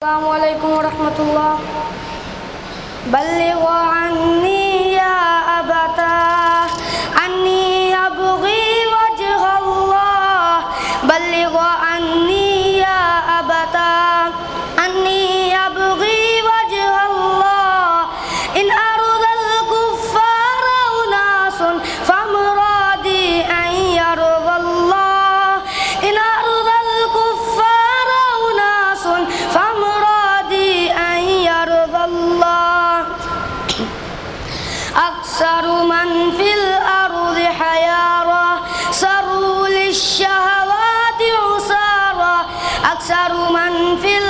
السلام عليكم ورحمة الله. بلغوا عنا aksaru man fil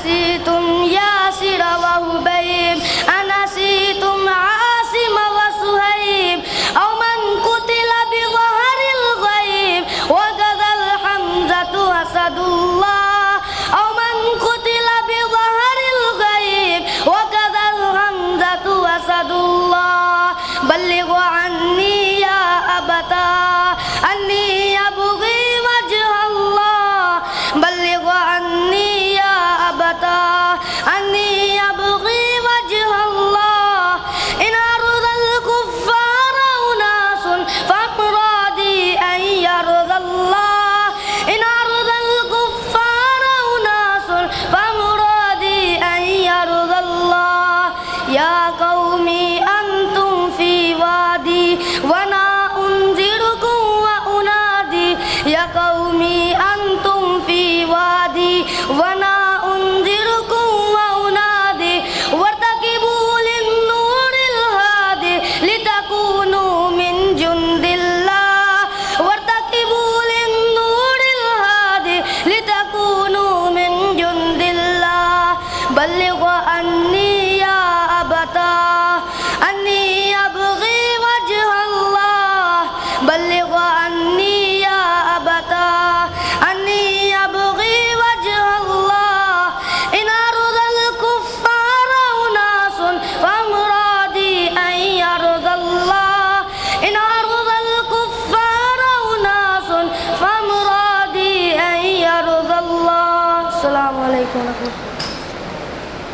نسيتم فی وادی في وادي وأنا أنذركم وأنادي. يا قومي أنتم في وادي وأنا أنذركم وأنادي. وارتكبوا للنور الهادي لتكونوا من جند الله. وارتكبوا للنور الهادي لتكونوا من جند الله. بلغوا